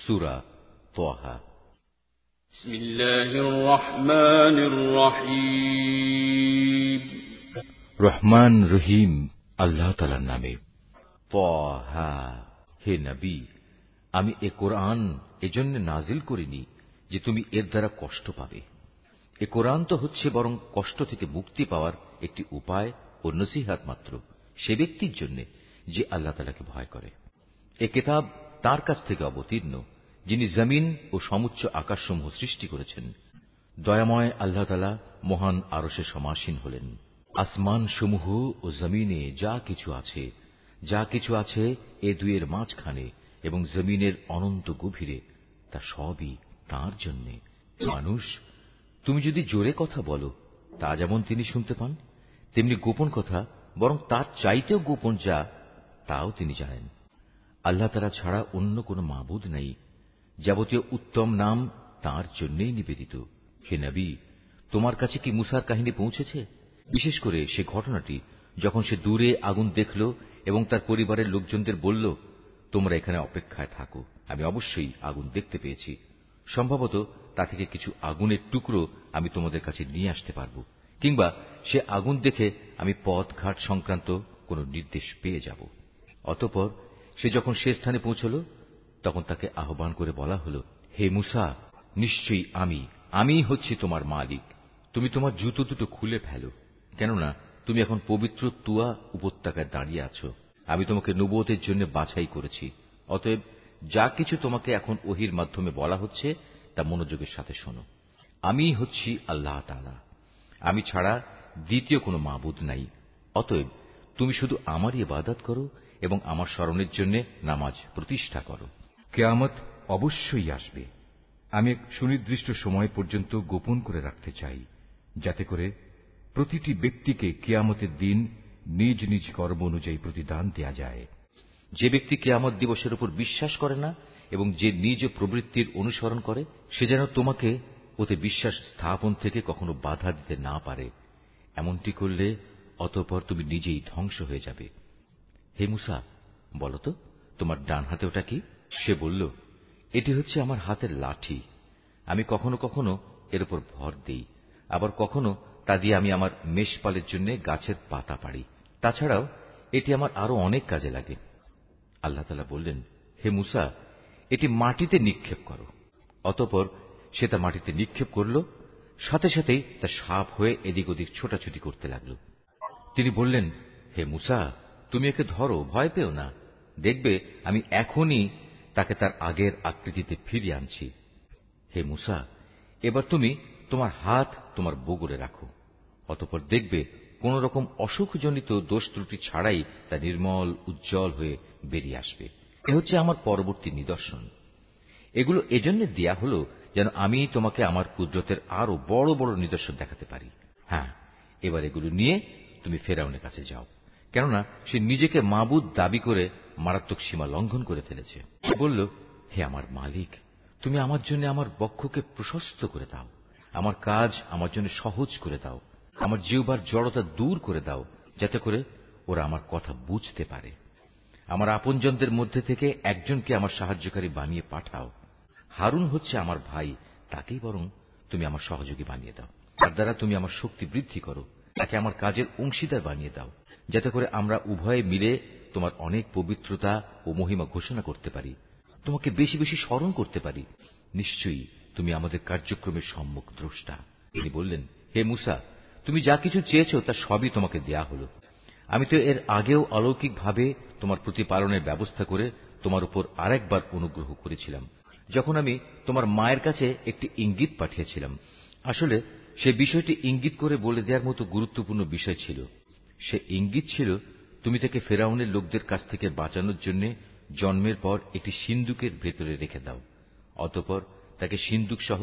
সুরা তোহা بسم الله الرحمن الرحيم রহমান রহিম আল্লাহ তালার নামে পহা হে নবী আমি এ কোরআন এজন্য নাজিল করিনি যে তুমি এর দ্বারা কষ্ট পাবে এ কোরআন তো হচ্ছে বরং কষ্ট থেকে মুক্তি পাওয়ার একটি উপায় ও নসিহাত মাত্র সে ব্যক্তির জন্য যে আল্লাহ তালাকে ভয় করে এ কেতাব তার কাছ থেকে অবতীর্ণ, যিনি জমিন ও সমুচ্চ আকাশসমূহ সৃষ্টি করেছেন। দয়াময় আল্লাহ তালা মহান আরসে সমাসীন হলেন। আসমান সমূহ ও জমিনে যা কিছু আছে, যা কিছু আছে এ দুয়ের মাঝখানে এবং জমিনের অনন্ত গভীরে, তা সবই তার জন্য। মানুষ, তুমি যদি জোরে কথা বলো, তা যেমন তিনি শুনতে পান, তেমনি গোপন কথা, বরং তার চাইতেও গোপন যা, তাও তিনি জানেন। আল্লাহ তারা ছাড়া অন্য কোনো মাবুদ নেই। যাবতীয় উত্তম নাম তার জন্যই নিবেদিত। হে নবী, তোমার কাছে কি মুসার কাহিনী পৌঁছেছে? বিশেষ করে সে ঘটনাটি, যখন সে দূরে আগুন দেখল এবং তার পরিবারের লোকজনদের বলল, তোমরা এখানে অপেক্ষায় থাকো, আমি অবশ্যই আগুন দেখতে পেয়েছি। সম্ভবত তা থেকে কিছু আগুনের টুকরো আমি তোমাদের কাছে নিয়ে আসতে পারব, কিংবা সে আগুন দেখে আমি পথ ঘাট সংক্রান্ত কোনো নির্দেশ পেয়ে যাব। অতপর সে যখন সে স্থানে পৌঁছল, তখন তাকে আহ্বান করে বলা হল, হে মুসা, নিশ্চয়ই আমি আমি হচ্ছি তোমার মালিক। তুমি তোমার জুতো দুটো খুলে ফেলো, কেননা তুমি এখন পবিত্র তুয়া উপত্যকায় দাঁড়িয়ে আছো। আমি তোমাকে নবতের জন্য বাছাই করেছি। অতএব যা কিছু তোমাকে এখন ওহির মাধ্যমে বলা হচ্ছে, তা মনোযোগের সাথে শোনো। আমি হচ্ছি আল্লাহ তালা আমি ছাড়া দ্বিতীয় কোনো মাবুদ নাই। অতএব তুমি শুধু আমারই ইবাদত করো এবং আমার স্মরণের জন্য নামাজ প্রতিষ্ঠা করো। কেয়ামত অবশ্যই আসবে। আমি এক সুনির্দিষ্ট সময় পর্যন্ত গোপন করে রাখতে চাই, যাতে করে প্রতিটি ব্যক্তিকে কেয়ামতের দিন নিজ নিজ কর্ম অনুযায়ী প্রতিদান দেয়া যায়। যে ব্যক্তি কেয়ামত দিবসের উপর বিশ্বাস করে না এবং যে নিজ প্রবৃত্তির অনুসরণ করে, সে যেন তোমাকে ওতে বিশ্বাস স্থাপন থেকে কখনো বাধা দিতে না পারে। এমনটি করলে অতঃপর তুমি নিজেই ধ্বংস হয়ে যাবে। হে মুসা, বলতো, তোমার ডান হাতে ওটা কি? সে বলল, এটি হচ্ছে আমার হাতের লাঠি। আমি কখনো কখনো এর উপর ভর দেই, আবার কখনো তা দিয়ে আমি আমার মেষপালের জন্য গাছের পাতা পাড়ি। তাছাড়াও, এটি আমার আরও অনেক কাজে লাগে। আল্লাহ বললেন, হে মুসা, এটি মাটিতে নিক্ষেপ করো। অতপর সে তা মাটিতে নিক্ষেপ করল, সাথে সাথেই তা সাপ হয়ে এদিক ওদিক ছোটাছুটি করতে লাগল। তিনি বললেন, হে মুসা তুমি একে ধরো, ভয় পেও না। দেখবে, আমি এখনই তাকে তার আগের আকৃতিতে ফিরিয়ে আনছি। হে মুসা, এবার তুমি তোমার হাত তোমার বগুড়ে রাখো। অতপর দেখবে কোন রকম অসুখজনিত দোষ ত্রুটি ছাড়াই তা নির্মল, উজ্জ্বল হয়ে বেরিয়ে আসবে। এ হচ্ছে আমার পরবর্তী নিদর্শন। এগুলো এজন্য দেয়া হল যেন আমি তোমাকে আমার কুদরতের আরও বড় বড় নিদর্শন দেখাতে পারি। হ্যাঁ এবার এগুলো নিয়ে তুমি ফেরাউনের কাছে যাও। কেননা সে নিজেকে মাবুদ দাবি করে মারাত্মক সীমা লঙ্ঘন করে ফেলেছে। বলল, হে আমার মালিক, তুমি আমার জন্য আমার বক্ষকে প্রশস্ত করে দাও। আমার কাজ আমার জন্য সহজ করে দাও। আমার জিহবার জড়তা দূর করে দাও, যাতে করে ওরা আমার কথা বুঝতে পারে। আমার আপনজনদের মধ্যে থেকে একজনকে আমার সাহায্যকারী বানিয়ে পাঠাও। হারুন হচ্ছে আমার ভাই, তাকেই বরং তুমি আমার সহযোগী বানিয়ে দাও। তার দ্বারা তুমি আমার শক্তি বৃদ্ধি করো। তাকে আমার কাজের অংশীদার বানিয়ে দাও। যাতে করে আমরা উভয়ে মিলে তোমার অনেক পবিত্রতা ও মহিমা ঘোষণা করতে পারি। তোমাকে বেশি বেশি স্মরণ করতে পারি। নিশ্চয়ই তুমি আমাদের কার্যক্রমের সম্মুখ দ্রষ্টা। তিনি বললেন, হে মুসা, তুমি যা কিছু চেয়েছ তা সবই তোমাকে দেয়া হল। আমি তো এর আগেও অলৌকিকভাবে তোমার প্রতিপালনের ব্যবস্থা করে তোমার উপর আরেকবার অনুগ্রহ করেছিলাম। যখন আমি তোমার মায়ের কাছে একটি ইঙ্গিত পাঠিয়েছিলাম, আসলে সে বিষয়টি ইঙ্গিত করে বলে দেওয়ার মতো গুরুত্বপূর্ণ বিষয় ছিল। সে ইঙ্গিত ছিল, তুমি তাকে ফেরাউনের লোকদের কাছ থেকে বাঁচানোর জন্য জন্মের পর একটি সিন্দুকের ভেতরে রেখে দাও, অতপর তাকে সিন্দুক সহ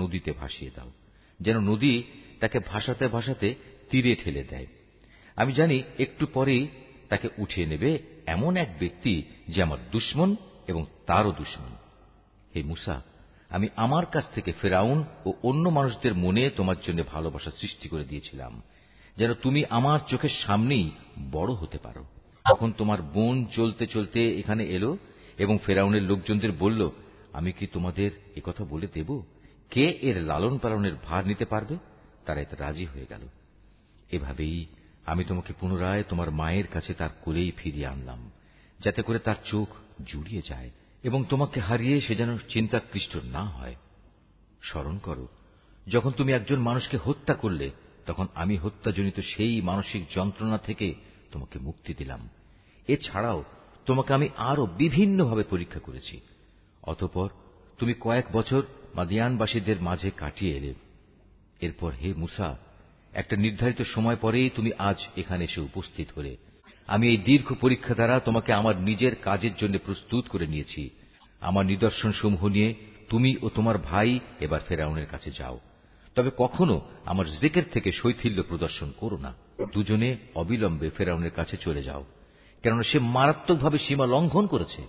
নদীতে ভাসিয়ে দাও, যেন নদী তাকে ভাসাতে ভাসাতে তীরে ঠেলে দেয়। আমি জানি একটু পরেই তাকে উঠিয়ে নেবে এমন এক ব্যক্তি যে আমার দুশ্মন এবং তারও দুশ্মন। হে মুসা, আমি আমার কাছ থেকে ফেরাউন ও অন্য মানুষদের মনে তোমার জন্য ভালোবাসা সৃষ্টি করে দিয়েছিলাম। যেন তুমি আমার চোখের সামনেই বড় হতে পারো। তখন তোমার বোন চলতে চলতে এখানে এলো এবং ফেরাউনের লোকজনদের বলল, আমি কি তোমাদের কথা বলে দেব? কে এর লালন পালনের ভার নিতে পারবে? তারা এতে রাজি হয়ে গেল। এভাবেই আমি তোমাকে পুনরায় তোমার মায়ের কাছে তার কোলেই ফিরিয়ে আনলাম, যাতে করে তার চোখ জুড়িয়ে যায় এবং তোমাকে হারিয়ে সে যেন চিন্তাকৃষ্ট না হয়। স্মরণ করো, যখন তুমি একজন মানুষকে হত্যা করলে তখন আমি হত্যাজনিত সেই মানসিক যন্ত্রণা থেকে তোমাকে মুক্তি দিলাম। এছাড়াও তোমাকে আমি আরও বিভিন্নভাবে পরীক্ষা করেছি। অতপর তুমি কয়েক বছর মাদিয়ানবাসীদের মাঝে কাটিয়ে এলে। এরপর হে মুসা, একটা নির্ধারিত সময় পরেই তুমি আজ এখানে এসে উপস্থিত হলে। আমি এই দীর্ঘ পরীক্ষা দ্বারা তোমাকে আমার নিজের কাজের জন্য প্রস্তুত করে নিয়েছি। আমার নিদর্শন সমূহ নিয়ে তুমি ও তোমার ভাই এবার ফেরাউনের কাছে যাও। তবে কখনো আমার জেকের থেকে শৈথিল্য প্রদর্শন করো না। দুজনে অবিলম্বে ফেরাউনের কাছে চলে যাও, কেননা সে মারাত্মকভাবে সীমা লঙ্ঘন করেছে।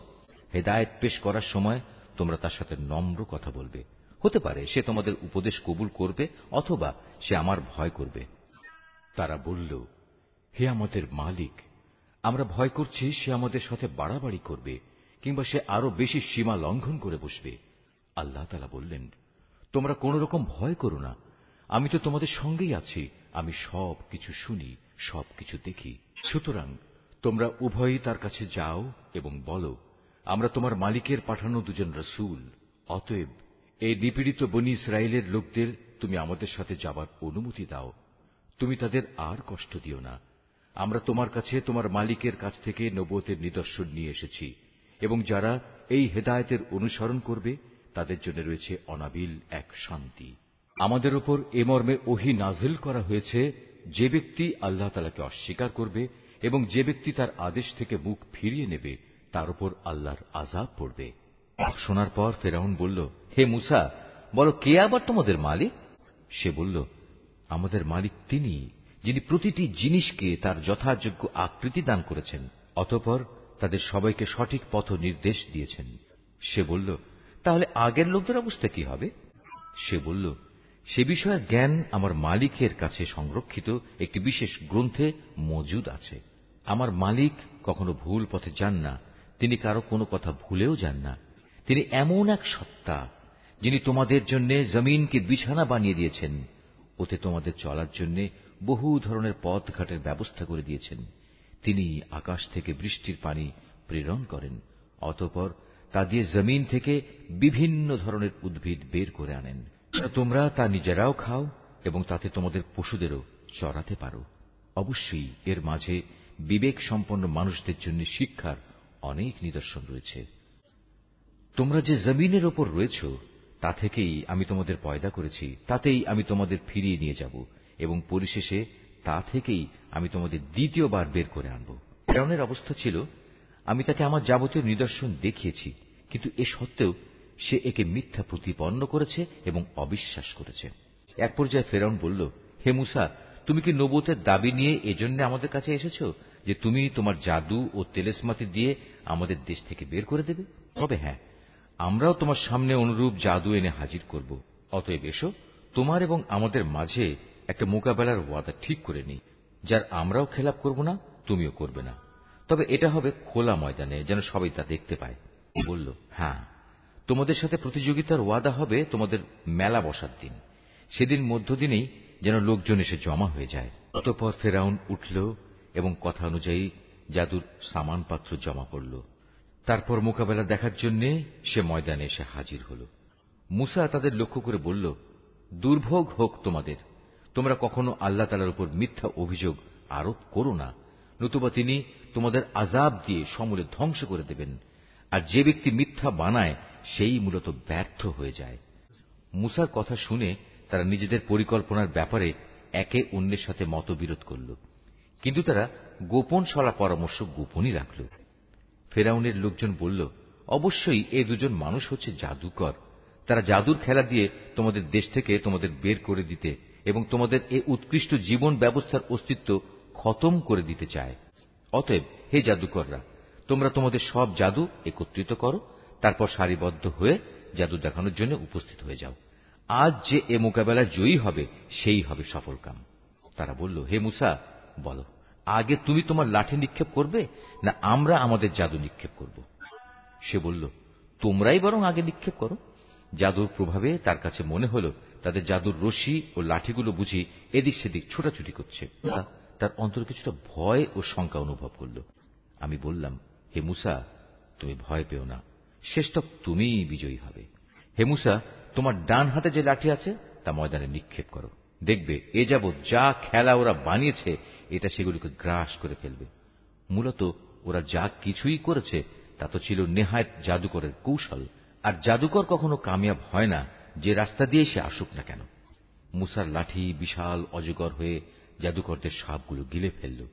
হেদায়ত পেশ করার সময় তোমরা তার সাথে নম্র কথা বলবে। হতে পারে সে তোমাদের উপদেশ কবুল করবে, অথবা সে আমার ভয় করবে। তারা বলল, হে আমাদের মালিক, আমরা ভয় করছি সে আমাদের সাথে বাড়াবাড়ি করবে, কিংবা সে আরও বেশি সীমা লঙ্ঘন করে বসবে। আল্লাহ তালা বললেন তোমরা কোন রকম ভয় করো না। আমি তো তোমাদের সঙ্গেই আছি। আমি সব কিছু শুনি, সব কিছু দেখি। সুতরাং তোমরা উভয়ই তার কাছে যাও এবং বলো, আমরা তোমার মালিকের পাঠানো দুজন রসুল। অতএব এই নিপীড়িত বনি ইসরায়েলের লোকদের তুমি আমাদের সাথে যাবার অনুমতি দাও। তুমি তাদের আর কষ্ট দিও না। আমরা তোমার কাছে তোমার মালিকের কাছ থেকে নবতের নিদর্শন নিয়ে এসেছি এবং যারা এই হেদায়তের অনুসরণ করবে তাদের জন্য রয়েছে অনাবিল এক শান্তি। আমাদের ওপর এ মর্মে ওহি নাজিল করা হয়েছে, যে ব্যক্তি আল্লাহ তালাকে অস্বীকার করবে এবং যে ব্যক্তি তার আদেশ থেকে মুখ ফিরিয়ে নেবে, তার উপর আল্লাহর আজাব পড়বে। শোনার পর ফেরাউন বলল, হে মুসা, বলো, কে আবার তোমাদের মালিক? সে বলল, আমাদের মালিক তিনি, যিনি প্রতিটি জিনিসকে তার যথাযোগ্য আকৃতি দান করেছেন, অতপর তাদের সবাইকে সঠিক পথ নির্দেশ দিয়েছেন। সে বলল তাহলে আগের লোকদের অবস্থা কি হবে? সে বলল, সে বিষয়ের জ্ঞান আমার মালিকের কাছে সংরক্ষিত একটি বিশেষ গ্রন্থে মজুদ আছে। আমার মালিক কখনো ভুল পথে যান না, তিনি কারও কোনো কথা ভুলেও যান না। তিনি এমন এক সত্তা, যিনি তোমাদের জন্য জমিনকে বিছানা বানিয়ে দিয়েছেন। ওতে তোমাদের চলার জন্য বহু ধরনের পথঘাটের ব্যবস্থা করে দিয়েছেন। তিনি আকাশ থেকে বৃষ্টির পানি প্রেরণ করেন, অতপর তা দিয়ে জমিন থেকে বিভিন্ন ধরনের উদ্ভিদ বের করে আনেন। তোমরা তা নিজেরাও খাও এবং তাতে তোমাদের পশুদেরও চড়াতে পারো। অবশ্যই এর মাঝে বিবেক সম্পন্ন মানুষদের জন্য শিক্ষার অনেক নিদর্শন রয়েছে। তোমরা যে জমিনের ওপর রয়েছ, তা থেকেই আমি তোমাদের পয়দা করেছি, তাতেই আমি তোমাদের ফিরিয়ে নিয়ে যাব এবং পরিশেষে তা থেকেই আমি তোমাদের দ্বিতীয়বার বের করে আনব। ফেরাউনের অবস্থা ছিল আমি তাকে আমার যাবতীয় নিদর্শন দেখিয়েছি, কিন্তু এ সত্ত্বেও সে একে মিথ্যা প্রতিপন্ন করেছে এবং অবিশ্বাস করেছে। এক পর্যায়ে ফেরাউন বলল, হে মুসা, তুমি কি নবতের দাবি নিয়ে এজন্য আমাদের কাছে এসেছ যে তুমি তোমার জাদু ও তেলেসমাতি দিয়ে আমাদের দেশ থেকে বের করে দেবে? তবে হ্যাঁ আমরাও তোমার সামনে অনুরূপ জাদু এনে হাজির করব। অতএব এসো, তোমার এবং আমাদের মাঝে একটা মোকাবেলার ওয়াদা ঠিক করে নিই, যার আমরাও খেলাপ করব না, তুমিও করবে না। তবে এটা হবে খোলা ময়দানে, যেন সবাই তা দেখতে পায়। বলল হ্যাঁ তোমাদের সাথে প্রতিযোগিতার ওয়াদা হবে তোমাদের মেলা বসার দিন। সেদিন মধ্যদিনেই যেন লোকজন এসে জমা হয়ে যায়। অতপর ফেরাউন উঠল এবং কথা অনুযায়ী জাদুর সামানপাত্র জমা পড়ল তারপর মোকাবেলা দেখার জন্য সে ময়দানে এসে হাজির হল। মুসা তাদের লক্ষ্য করে বলল, দুর্ভোগ হোক তোমাদের। তোমরা কখনো আল্লাহ তালার উপর মিথ্যা অভিযোগ আরোপ করো না। নতুবা তিনি তোমাদের আজাব দিয়ে সমূলে ধ্বংস করে দেবেন। আর যে ব্যক্তি মিথ্যা বানায়, সেই মূলত ব্যর্থ হয়ে যায়। মুসার কথা শুনে তারা নিজেদের পরিকল্পনার ব্যাপারে একে অন্যের সাথে মতবিরোধ করল। কিন্তু তারা গোপন সলা পরামর্শ গোপনই রাখল। ফেরাউনের লোকজন বলল, অবশ্যই এ দুজন মানুষ হচ্ছে জাদুকর। তারা জাদুর খেলা দিয়ে তোমাদের দেশ থেকে তোমাদের বের করে দিতে এবং তোমাদের এ উৎকৃষ্ট জীবন ব্যবস্থার অস্তিত্ব খতম করে দিতে চায়। অতএব হে জাদুকররা, তোমরা তোমাদের সব জাদু একত্রিত করো, তারপর সারিবদ্ধ হয়ে জাদু দেখানোর জন্য উপস্থিত হয়ে যাও। আজ যে এ মোকাবেলায় জয়ী হবে, সেই হবে সফল কাম। তারা বলল, হে মুসা, বলো, আগে তুমি তোমার লাঠি নিক্ষেপ করবে, না আমরা আমাদের জাদু নিক্ষেপ করব? সে বলল, তোমরাই বরং আগে নিক্ষেপ করো। জাদুর প্রভাবে তার কাছে মনে হল, তাদের জাদুর রশি ও লাঠিগুলো বুঝি এদিক সেদিক ছোটাছুটি করছে। তার অন্তর কিছুটা ভয় ও শঙ্কা অনুভব করল। আমি বললাম, হে মুসা, তুমি ভয় পেও না। শেষতক তুমিই বিজয়ী হবে। হে মুসা, তোমার ডান হাতে যে লাঠি আছে, তা ময়দানে নিক্ষেপ করো। দেখবে, এ যাবৎ যা খেলা ওরা বানিয়েছে, এটা সেগুলিকে গ্রাস করে ফেলবে। মূলত ওরা যা কিছুই করেছে, তা তো ছিল নেহায়ত জাদুকরের কৌশল। আর জাদুকর কখনো কামিয়াব হয় না, যে রাস্তা দিয়ে সে আসুক না কেন? মুসার লাঠি বিশাল অজগর হয়ে জাদুকরদের সাপগুলো গিলে ফেলল।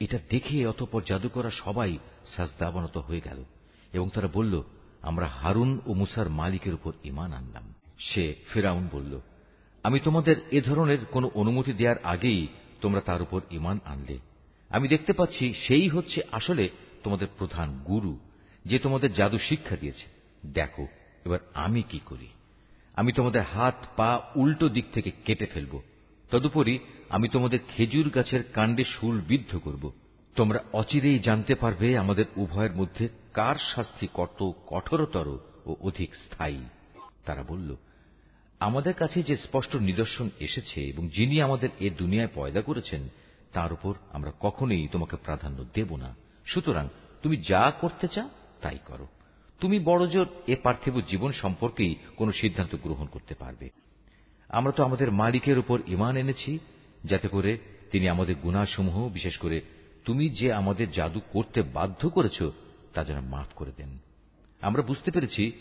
এটা দেখে অতপর জাদুকররা সবাই সাজদাবনত হয়ে গেল এবং তারা বলল, আমরা হারুন ও মুসার মালিকের উপর ইমান আনলাম। সে ফেরাউন বলল, আমি তোমাদের এ ধরনের কোন অনুমতি দেওয়ার আগেই তোমরা তার উপর ইমান আনলে। আমি দেখতে পাচ্ছি সেই হচ্ছে আসলে তোমাদের প্রধান গুরু, যে তোমাদের জাদু শিক্ষা দিয়েছে। দেখো, এবার আমি কি করি? আমি তোমাদের হাত, পা উল্টো দিক থেকে কেটে ফেলব। তদুপরি আমি তোমাদের খেজুর গাছের কাণ্ডে শুল বিদ্ধ করব। তোমরা অচিরেই জানতে পারবে আমাদের উভয়ের মধ্যে কার শাস্তি কত কঠোরতর ও অধিক স্থায়ী। তারা বলল, আমাদের কাছে যে স্পষ্ট নিদর্শন এসেছে এবং যিনি আমাদের এ দুনিয়ায় পয়দা করেছেন, তার উপর আমরা কখনোই তোমাকে প্রাধান্য দেব না। সুতরাং তুমি যা করতে চাও, তাই করো। তুমি বড়জোর এ পার্থিব জীবন সম্পর্কেই কোন সিদ্ধান্ত গ্রহণ করতে পারবে। আমরা তো আমাদের মালিকের উপর ইমান এনেছি, যাতে করে তিনি আমাদের গুণাসমূহ বিশেষ করে তুমি যে আমাদের জাদু করতে বাধ্য করেছ, তা যেন মাফ করে দেন। আমরা বুঝতে পেরেছি,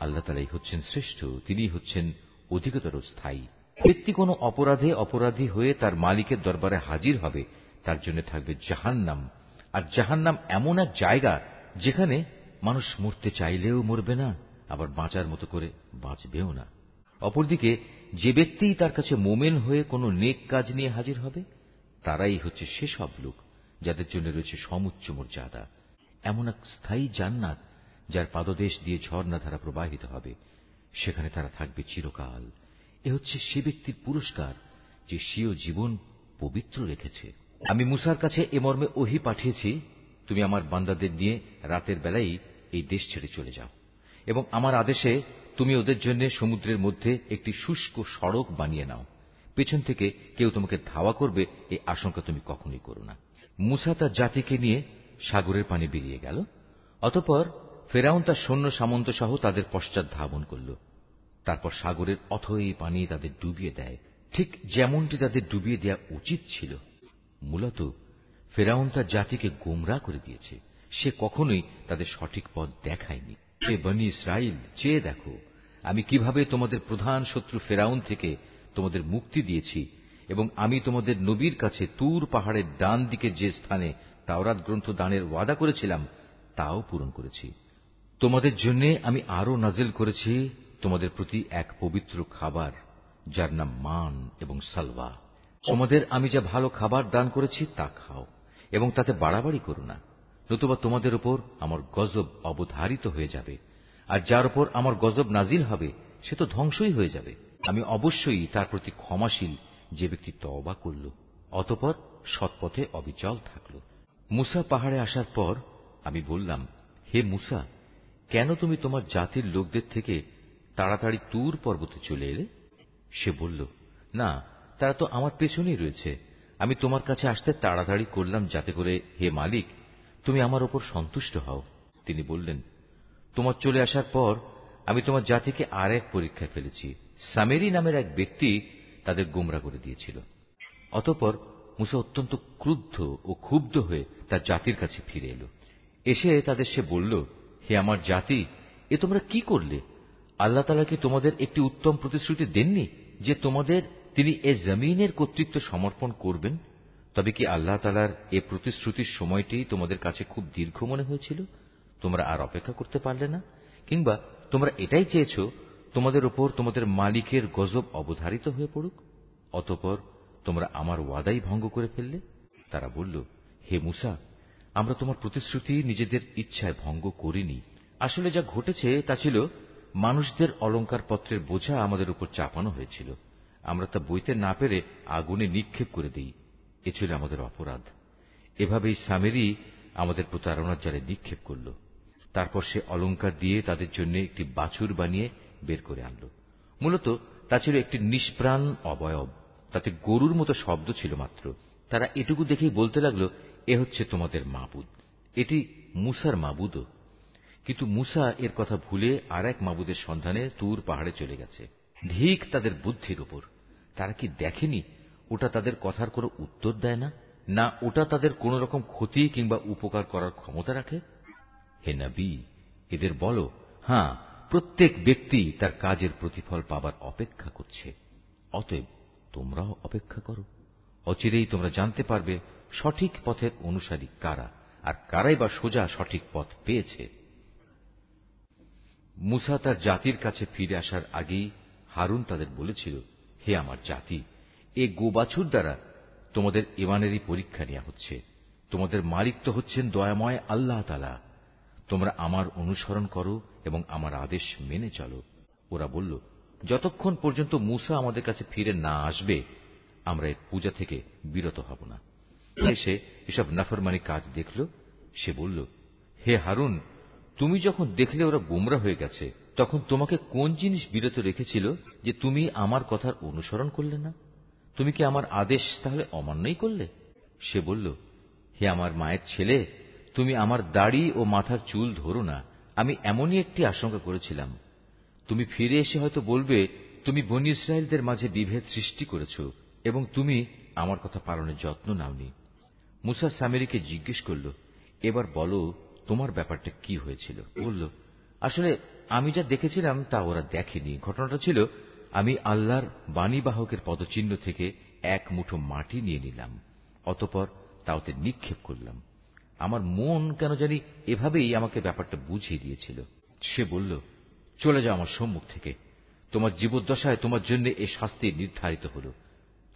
আল্লাহ তালাই হচ্ছেন শ্রেষ্ঠ তিনি হচ্ছেন অধিকতর স্থায়ী। ব্যক্তি কোনো অপরাধে অপরাধী হয়ে তার মালিকের দরবারে হাজির হবে, তার জন্য থাকবে জাহান্নাম। আর জাহান্নাম এমন এক জায়গা, যেখানে মানুষ মরতে চাইলেও মরবে না, আবার বাঁচার মতো করে বাঁচবেও না। অপরদিকে যে ব্যক্তিই তার কাছে মোমেন হয়ে কোনো নেক কাজ নিয়ে হাজির হবে, তারাই হচ্ছে সেসব লোক যাদের জন্য রয়েছে সমুচ্চ মর্যাদা। এমন এক স্থায়ী জান্নাত যার পাদদেশ দিয়ে ঝর্ণাধারা প্রবাহিত হবে, সেখানে তারা থাকবে চিরকাল। এ হচ্ছে সে ব্যক্তির পুরস্কার যে স্বীয় জীবন পবিত্র রেখেছে। আমি মুসার কাছে এ মর্মে ওহি পাঠিয়েছি, তুমি আমার বান্দাদের নিয়ে রাতের বেলায় এই দেশ ছেড়ে চলে যাও এবং আমার আদেশে তুমি ওদের জন্য সমুদ্রের মধ্যে একটি শুষ্ক সড়ক বানিয়ে নাও। পেছন থেকে কেউ তোমাকে ধাওয়া করবে এই আশঙ্কা তুমি কখনোই করো না। মুসা তার জাতিকে নিয়ে সাগরের পানি বেরিয়ে গেল। অতপর ফেরাউন তার সৈন্য সামন্ত সহ তাদের পশ্চাৎ ধাবন করল। তারপর সাগরের অথই পানি তাদের ডুবিয়ে দেয়। ঠিক যেমনটি তাদের ডুবিয়ে দেওয়া উচিত ছিল, মূলত ফেরাউন তার জাতিকে গোমরা করে দিয়েছে। সে কখনোই তাদের সঠিক পথ দেখায়নি। সে বনি ইসরায়েল চেয়ে দেখো আমি কীভাবে তোমাদের প্রধান শত্রু ফেরাউন থেকে তোমাদের মুক্তি দিয়েছি, এবং আমি তোমাদের নবীর কাছে তুর পাহাড়ের ডান দিকে যে স্থানে তাওরাত গ্রন্থ দানের ওয়াদা করেছিলাম, তাও পূরণ করেছি। তোমাদের জন্য আমি আরও নাজিল করেছি তোমাদের প্রতি এক পবিত্র খাবার, যার নাম মান এবং সালওয়া। তোমাদের আমি যা ভালো খাবার দান করেছি, তা খাও, এবং তাতে বাড়াবাড়ি করো না, নতুবা তোমাদের উপর আমার গজব অবধারিত হয়ে যাবে। আর যার উপর আমার গজব নাজিল হবে, সে তো ধ্বংসই হয়ে যাবে। আমি অবশ্যই তার প্রতি ক্ষমাশীল, যে ব্যক্তি তবা করল, অতপর সৎপথে অবিচল থাকল। মুসা পাহাড়ে আসার পর আমি বললাম, হে মুসা, কেন তুমি তোমার জাতির লোকদের থেকে তাড়াতাড়ি তুর পর্বতে চলে এলে? সে বলল, না, তারা তো আমার পেছনেই রয়েছে। আমি তোমার কাছে আসতে তাড়াতাড়ি করলাম যাতে করে, হে মালিক, তুমি আমার ওপর সন্তুষ্ট হও। তিনি বললেন তোমার চলে আসার পর আমি তোমার জাতিকে আর এক পরীক্ষায় ফেলেছি। সামেরি নামের এক ব্যক্তি তাদের গোমরা করে দিয়েছিল। অতপর মুসা অত্যন্ত ক্রুদ্ধ ও ক্ষুব্ধ হয়ে তার জাতির কাছে ফিরে এলো। এসে তাদের সে বলল, হে আমার জাতি, এ তোমরা কি করলে? আল্লাহ তালা কি তোমাদের একটি উত্তম প্রতিশ্রুতি দেননি যে তোমাদের তিনি এ জমিনের কর্তৃত্ব সমর্পণ করবেন? তবে কি আল্লাহ তালার এ প্রতিশ্রুতির সময়টি তোমাদের কাছে খুব দীর্ঘ মনে হয়েছিল? তোমরা আর অপেক্ষা করতে পারলে না? কিংবা তোমরা এটাই চেয়েছ, তোমাদের উপর তোমাদের মালিকের গজব অবধারিত হয়ে পড়ুক? অতপর তোমরা আমার ওয়াদাই ভঙ্গ করে ফেললে? তারা বলল, হে মুসা, আমরা তোমার প্রতিশ্রুতি নিজেদের ইচ্ছায় ভঙ্গ করিনি। আসলে যা ঘটেছে তা ছিল, মানুষদের অলঙ্কার পত্রের বোঝা আমাদের উপর চাপানো হয়েছিল। আমরা তা বইতে না পেরে আগুনে নিক্ষেপ করে দিই। এ ছিল আমাদের অপরাধ। এভাবেই সামেরি আমাদের প্রতারণার জালে নিক্ষেপ করল। তারপর সে অলঙ্কার দিয়ে তাদের জন্য একটি বাছুর বানিয়ে বের করে আনল। মূলত তা ছিল একটি নিষ্প্রাণ অবয়ব। তাতে গরুর মতো শব্দ ছিল মাত্র। তারা এটুকু দেখেই বলতে লাগল, এ হচ্ছে তোমাদের মাবুদ। এটি মুসার মাবুদও। কিন্তু মুসা এর কথা ভুলে আর এক মাবুদের সন্ধানে তুর পাহাড়ে চলে গেছে। ধিক তাদের বুদ্ধির উপর। তারা কি দেখেনি ওটা তাদের কথার কোনো উত্তর দেয় না? না ওটা তাদের কোন রকম ক্ষতি কিংবা উপকার করার ক্ষমতা রাখে? হে নবী, এদের বলো হ্যাঁ প্রত্যেক ব্যক্তি তার কাজের প্রতিফল পাবার অপেক্ষা করছে। অতএব তোমরাও অপেক্ষা করো। অচিরেই তোমরা জানতে পারবে সঠিক পথের অনুসারী কারা, আর কারাই বা সোজা সঠিক পথ পেয়েছে। মুসা তার জাতির কাছে ফিরে আসার আগেই হারুন তাদের বলেছিল, হে আমার জাতি, এ গোবাছুর দ্বারা তোমাদের ইমানেরই পরীক্ষা নেওয়া হচ্ছে। তোমাদের মালিক তো হচ্ছেন দয়াময় আল্লাহ তালা তোমরা আমার অনুসরণ করো এবং আমার আদেশ মেনে চলো। ওরা বলল, যতক্ষণ পর্যন্ত মুসা আমাদের কাছে ফিরে না আসবে, আমরা এর পূজা থেকে বিরত হব না। এসে এসব নাফরমানি কাজ দেখল। সে বলল, হে হারুন, তুমি যখন দেখলে ওরা গুমরা হয়ে গেছে, তখন তোমাকে কোন জিনিস বিরত রেখেছিল যে তুমি আমার কথার অনুসরণ করলে না? তুমি কি আমার আদেশ তাহলে অমান্যই করলে? সে বলল, হে আমার মায়ের ছেলে তুমি আমার দাড়ি ও মাথার চুল ধরো না। আমি এমনই একটি আশঙ্কা করেছিলাম। তুমি ফিরে এসে হয়তো বলবে, তুমি বনি ইসরায়েলদের মাঝে বিভেদ সৃষ্টি করেছ এবং তুমি আমার কথা পালনের যত্ন নাওনি। মুসা সামেরিকে জিজ্ঞেস করল, এবার বলো, তোমার ব্যাপারটা কি হয়েছিল? বলল, আসলে আমি যা দেখেছিলাম তা ওরা দেখেনি। ঘটনাটা ছিল, আমি আল্লাহর বাণীবাহকের পদচিহ্ন থেকে এক মুঠো মাটি নিয়ে নিলাম, অতপর তা ওতে নিক্ষেপ করলাম। আমার মন কেন জানি এভাবেই আমাকে ব্যাপারটা বুঝিয়ে দিয়েছিল। সে বলল, চলে যাও আমার সম্মুখ থেকে। তোমার জীবদ্দশায় তোমার জন্য এ শাস্তি নির্ধারিত হল।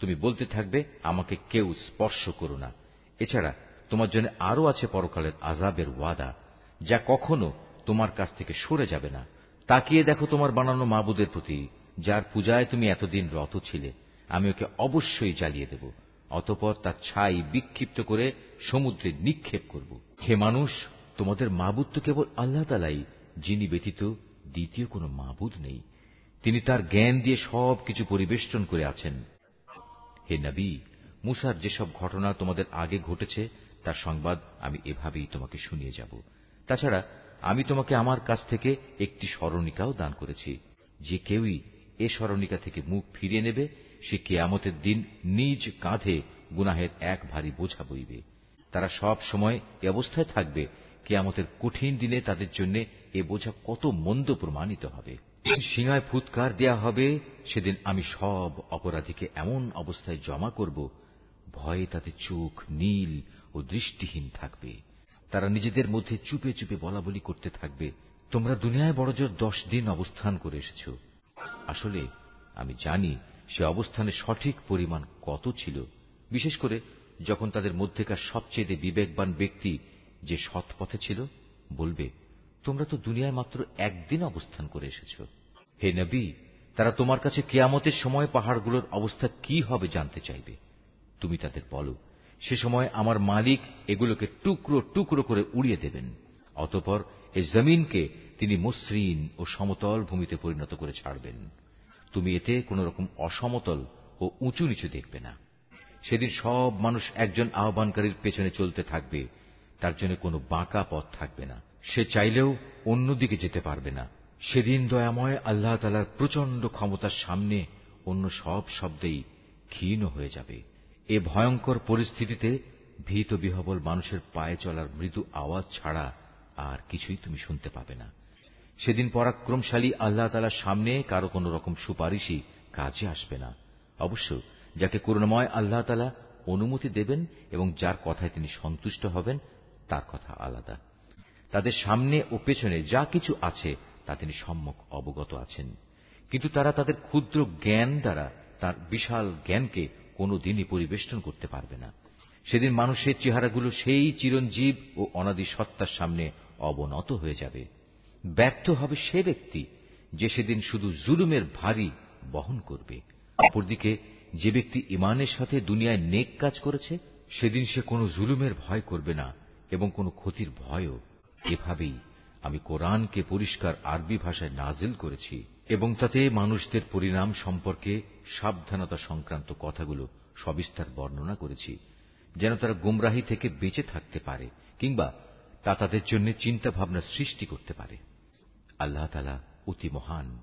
তুমি বলতে থাকবে, আমাকে কেউ স্পর্শ করো না। এছাড়া তোমার জন্য আরও আছে পরকালের আজাবের ওয়াদা, যা কখনো তোমার কাছ থেকে সরে যাবে না। তাকিয়ে দেখো তোমার বানানো মাবুদের প্রতি, যার পূজায় তুমি এতদিন রত ছিলে। আমি ওকে অবশ্যই জ্বালিয়ে দেব। অতপর তার ছাই বিক্ষিপ্ত করে সমুদ্রে নিক্ষেপ করব। হে মানুষ, তোমাদের মাবুদ তো কেবল আল্লাহ তালাই, যিনি ব্যতীত দ্বিতীয় কোনো মাবুদ নেই। তিনি তার জ্ঞান দিয়ে সব কিছু পরিবেষ্টন করে আছেন। হে নবী, মুসার যেসব ঘটনা তোমাদের আগে ঘটেছে, তার সংবাদ আমি এভাবেই তোমাকে শুনিয়ে যাব। তাছাড়া আমি তোমাকে আমার কাছ থেকে একটি স্মরণিকাও দান করেছি। যে কেউই এ স্মরণিকা থেকে মুখ ফিরিয়ে নেবে সে কেয়ামতের দিন নিজ কাঁধে গুনাহের এক ভারী বোঝা বইবে। তারা সব সময় এ অবস্থায় থাকবে, কেয়ামতের কঠিন দিনে তাদের জন্য এ বোঝা কত মন্দ প্রমাণিত হবে। সিংহায় ফুৎকার দেয়া হবে, সেদিন আমি সব অপরাধীকে এমন অবস্থায় জমা করব, ভয়ে তাদের চোখ নীল ও দৃষ্টিহীন থাকবে। তারা নিজেদের মধ্যে চুপে চুপে বলা বলি করতে থাকবে। তোমরা দুনিয়ায় বড়জোর দশ দিন অবস্থান করে এসেছ। আসলে আমি জানি সে অবস্থানের সঠিক পরিমাণ কত ছিল, বিশেষ করে যখন তাদের মধ্যেকার সবচেয়ে বিবেকবান ব্যক্তি যে সৎ পথে ছিল, বলবে, তোমরা তো দুনিয়ায় মাত্র একদিন অবস্থান করে এসেছ। হে নবী, তারা তোমার কাছে কেয়ামতের সময় পাহাড়গুলোর অবস্থা কি হবে জানতে চাইবে? তুমি তাদের বলো, সে সময় আমার মালিক এগুলোকে টুকরো টুকরো করে উড়িয়ে দেবেন। অতপর এই জমিনকে তিনি মসৃণ ও সমতল ভূমিতে পরিণত করে ছাড়বেন। তুমি এতে কোন রকম অসমতল ও উঁচু নিচু দেখবে না। সেদিন সব মানুষ একজন আহ্বানকারীর পেছনে চলতে থাকবে, তার জন্য কোনো বাঁকা পথ থাকবে না। সে চাইলেও অন্যদিকে যেতে পারবে না। সেদিন দয়াময় আল্লাহ তালার প্রচণ্ড ক্ষমতার সামনে অন্য সব শব্দেই ক্ষীণ হয়ে যাবে। এ ভয়ঙ্কর পরিস্থিতিতে ভীত বিহবল মানুষের পায়ে চলার মৃদু আওয়াজ ছাড়া আর কিছুই তুমি শুনতে পাবে না। সেদিন পরাক্রমশালী আল্লাহ তালার সামনে কারও কোন রকম সুপারিশই কাজে আসবে না। অবশ্য যাকে করুণাময় আল্লাহ তালা অনুমতি দেবেন এবং যার কথায় তিনি সন্তুষ্ট হবেন, তার কথা আলাদা। তাদের সামনে ও পেছনে যা কিছু আছে, তা তিনি সম্যক অবগত আছেন। কিন্তু তারা তাদের ক্ষুদ্র জ্ঞান দ্বারা তার বিশাল জ্ঞানকে কোনো দিনই পরিবেষ্টন করতে পারবে না। সেদিন মানুষের চেহারাগুলো সেই চিরঞ্জীব ও অনাদি সত্তার সামনে অবনত হয়ে যাবে। ব্যর্থ হবে সে ব্যক্তি যে সেদিন শুধু জুলুমের ভারী বহন করবে। অপরদিকে, যে ব্যক্তি ইমানের সাথে দুনিয়ায় নেক কাজ করেছে, সেদিন সে কোনো জুলুমের ভয় করবে না এবং কোনো ক্ষতির ভয়ও। এভাবেই আমি কোরআনকে পরিষ্কার আরবি ভাষায় নাজিল করেছি এবং তাতে মানুষদের পরিণাম সম্পর্কে সাবধানতা সংক্রান্ত কথাগুলো সবিস্তার বর্ণনা করেছি, যেন তারা গুমরাহি থেকে বেঁচে থাকতে পারে কিংবা তা তাদের জন্য চিন্তা ভাবনা সৃষ্টি করতে পারে। আল্লাহ তালা অতি মহান।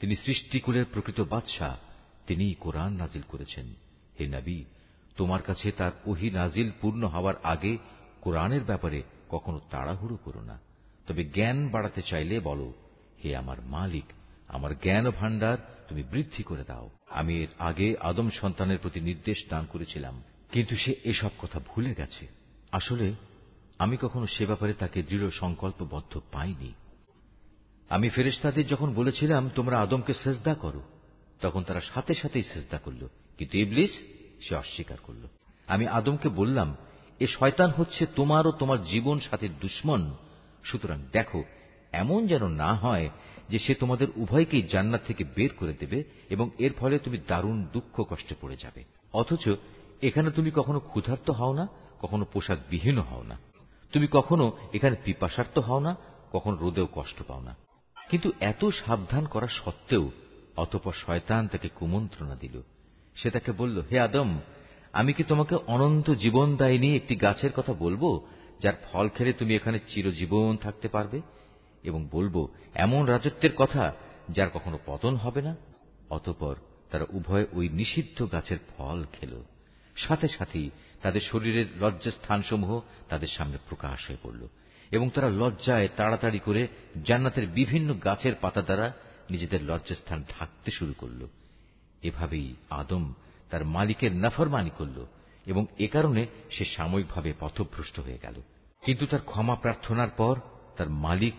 তিনি সৃষ্টিকুলের প্রকৃত বাদশাহ। তিনি কোরআন নাজিল করেছেন। হে নবী, তোমার কাছে তার ওহি নাজিল পূর্ণ হওয়ার আগে কোরআনের ব্যাপারে কখনো তাড়াহুড়ো করো না। তবে জ্ঞান বাড়াতে চাইলে বলো, হে আমার মালিক, আমার জ্ঞান ভাণ্ডার তুমি বৃদ্ধি করে দাও। আমি এর আগে আদম সন্তানের প্রতি নির্দেশ দান করেছিলাম, কিন্তু সে এসব কথা ভুলে গেছে। আসলে, আমি কখনো সে ব্যাপারে তাকে দৃঢ় সংকল্পবদ্ধ পাইনি। আমি ফেরেস্তাদের যখন বলেছিলাম, তোমরা আদমকে সেজদা করো, তখন তারা সাথে সাথেই সেজদা করল। কিন্তু ইবলিস, সে অস্বীকার করল। আমি আদমকে বললাম, এ শয়তান হচ্ছে তোমার ও তোমার জীবন সাথীর দুশ্মন। সুতরাং দেখো, এমন যেন না হয় যে সে তোমাদের উভয়কেই জান্নাত থেকে বের করে দেবে এবং এর ফলে তুমি দারুণ দুঃখ কষ্টে পড়ে যাবে। অথচ এখানে তুমি কখনো ক্ষুধার্ত হও না, কখনো পোশাক বিহীন হও না। তুমি কখনো এখানে পিপাসার্থ হও না, কখনো রোদেও কষ্ট পাও না। কিন্তু এত সাবধান করা সত্ত্বেও অতপর শয়তান তাকে কুমন্ত্রণা দিল। সে তাকে বলল, হে আদম, আমি কি তোমাকে অনন্ত জীবন দায়নি একটি গাছের কথা বলব, যার ফল খেলে তুমি এখানে চিরজীবন থাকতে পারবে? এবং বলব, এমন রাজত্বের কথা যার কখনো পতন হবে না? অতপর তারা উভয় ওই নিষিদ্ধ গাছের ফল খেল। সাথে সাথেই তাদের শরীরের লজ্জাস্থানসমূহ তাদের সামনে প্রকাশ হয়ে পড়ল। এবং তারা লজ্জায় তাড়াতাড়ি করে জান্নাতের বিভিন্ন গাছের পাতা দ্বারা নিজেদের লজ্জাস্থান ঢাকতে শুরু করল। এভাবেই আদম তার মালিকের নাফরমানি করল এবং এ কারণে সে সাময়িকভাবে পথভ্রষ্ট হয়ে গেল। কিন্তু তার ক্ষমা প্রার্থনার পর তার মালিক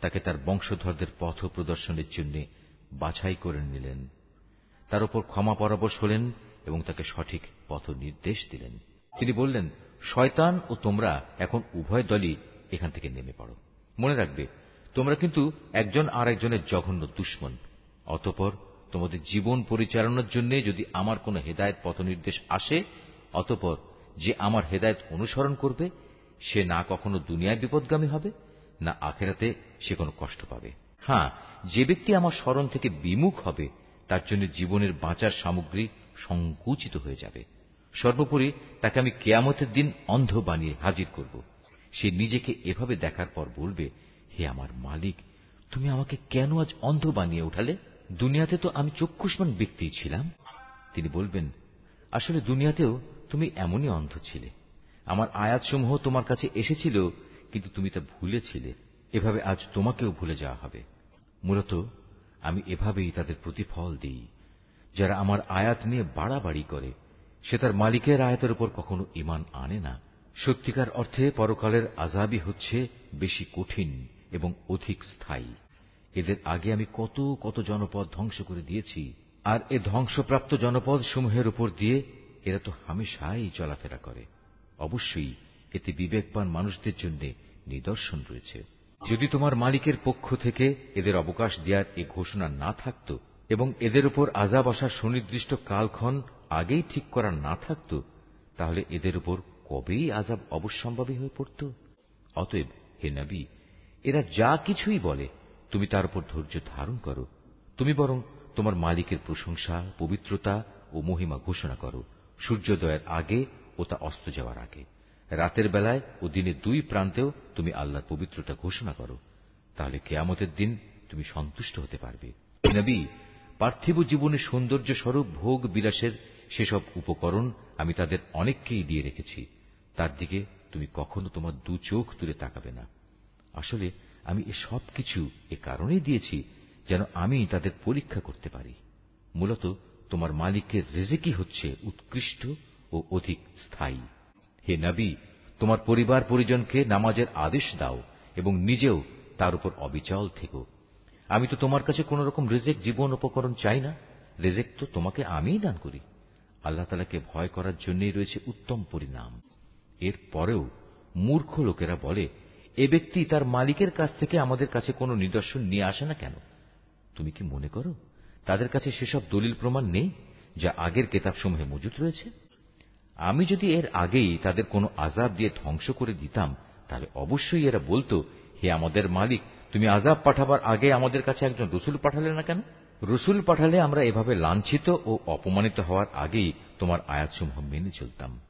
তাকে তার বংশধরদের পথ প্রদর্শনের জন্য বাছাই করে নিলেন। তার উপর ক্ষমা পরাবশ হলেন এবং তাকে সঠিক পথ নির্দেশ দিলেন। তিনি বললেন, শয়তান ও তোমরা এখন উভয় দলই এখান থেকে নেমে পড়ো। মনে রাখবে, তোমরা কিন্তু একজন আর একজনের জঘন্য দুশ্মন। অতপর তোমাদের জীবন পরিচালনার জন্য যদি আমার কোন হেদায়ত পথ নির্দেশ আসে, অতপর যে আমার হেদায়ত অনুসরণ করবে, সে না কখনো দুনিয়ায় বিপদগামী হবে, না আখেরাতে সে কোনো কষ্ট পাবে। হ্যাঁ যে ব্যক্তি আমার স্মরণ থেকে বিমুখ হবে, তার জন্য জীবনের বাঁচার সামগ্রী সংকুচিত হয়ে যাবে। সর্বোপরি তাকে আমি কেয়ামতের দিন অন্ধ বানিয়ে হাজির করব। সে নিজেকে এভাবে দেখার পর বলবে, হে আমার মালিক, তুমি আমাকে কেন আজ অন্ধ বানিয়ে উঠালে? দুনিয়াতে তো আমি চক্ষুষ্মান ব্যক্তি ছিলাম। তিনি বলবেন, আসলে দুনিয়াতেও তুমি এমনই অন্ধ ছিলে। আমার আয়াতসমূহ তোমার কাছে এসেছিল, কিন্তু তুমি তা ভুলেছিলে। এভাবে আজ তোমাকেও ভুলে যাওয়া হবে। মূলত আমি এভাবেই তাদের প্রতিফল দিই। যারা আমার আয়াত নিয়ে বাড়াবাড়ি করে, সে তার মালিকের আয়াতের উপর কখনো ইমান আনে না। সত্যিকার অর্থে পরকালের আজাবই হচ্ছে বেশি কঠিন এবং অধিক স্থায়ী। এদের আগে আমি কত কত জনপদ ধ্বংস করে দিয়েছি, আর এ ধ্বংসপ্রাপ্ত জনপদ সমূহের উপর দিয়ে এরা তো হামেশাই চলাফেরা করে। অবশ্যই এতে বিবেকবান মানুষদের জন্য নিদর্শন রয়েছে। যদি তোমার মালিকের পক্ষ থেকে এদের অবকাশ দেওয়ার এ ঘোষণা না থাকত এবং এদের উপর আজাব আসার সুনির্দিষ্ট কালক্ষণ আগেই ঠিক করা না থাকত, তাহলে এদের উপর কবেই আজাব অবশ্যম্ভাবী হয়ে পড়ত? অতএব হে নবী, এরা যা কিছুই বলে, তুমি তার উপর ধৈর্য ধারণ করো। তুমি বরং তোমার মালিকের প্রশংসা, পবিত্রতা ও মহিমা ঘোষণা করো। সূর্যোদয়ের আগে ও তা অস্ত যাওয়ার আগে। রাতের বেলায় ও দিনের দুই প্রান্তেও তুমি আল্লাহর পবিত্রতা ঘোষণা করো। তাহলে কেয়ামতের দিন তুমি সন্তুষ্ট হতে পারবে। নবী, পার্থিব জীবনে সৌন্দর্য স্বরূপ ভোগ বিলাসের সেসব উপকরণ আমি তাদের অনেককেই দিয়ে রেখেছি। তার দিকে তুমি কখনো তোমার দু চোখ তুলে তাকাবে না। আসলে আমি এ কিছু এ কারণেই দিয়েছি যেন আমি তাদের পরীক্ষা করতে পারি। মূলত তোমার মালিকের রেজেকি হচ্ছে উৎকৃষ্ট ও অধিক স্থায়ী। হে নবী, তোমার পরিবার পরিজনকে নামাজের আদেশ দাও এবং নিজেও তার উপর অবিচল থেকো। আমি তো তোমার কাছে কোন রকম রেজেক, জীবন উপকরণ চাই না। রেজেক তো তোমাকে আমিই দান করি। আল্লাহ তালাকে ভয় করার জন্যই রয়েছে উত্তম পরিণাম। এর পরেও মূর্খ লোকেরা বলে, এ ব্যক্তি তার মালিকের কাছ থেকে আমাদের কাছে কোনো নিদর্শন নিয়ে আসে না কেন? তুমি কি মনে করো তাদের কাছে সেসব দলিল প্রমাণ নেই যা আগের কেতাবসমূহে মজুত রয়েছে? আমি যদি এর আগেই তাদের কোনো আজাব দিয়ে ধ্বংস করে দিতাম, তাহলে অবশ্যই এরা বলতো, হে আমাদের মালিক, তুমি আজাব পাঠাবার আগে আমাদের কাছে একজন রসুল পাঠালে না কেন? রসুল পাঠালে আমরা এভাবে লাঞ্ছিত ও অপমানিত হওয়ার আগেই তোমার আয়াতসমূহ মেনে চলতাম।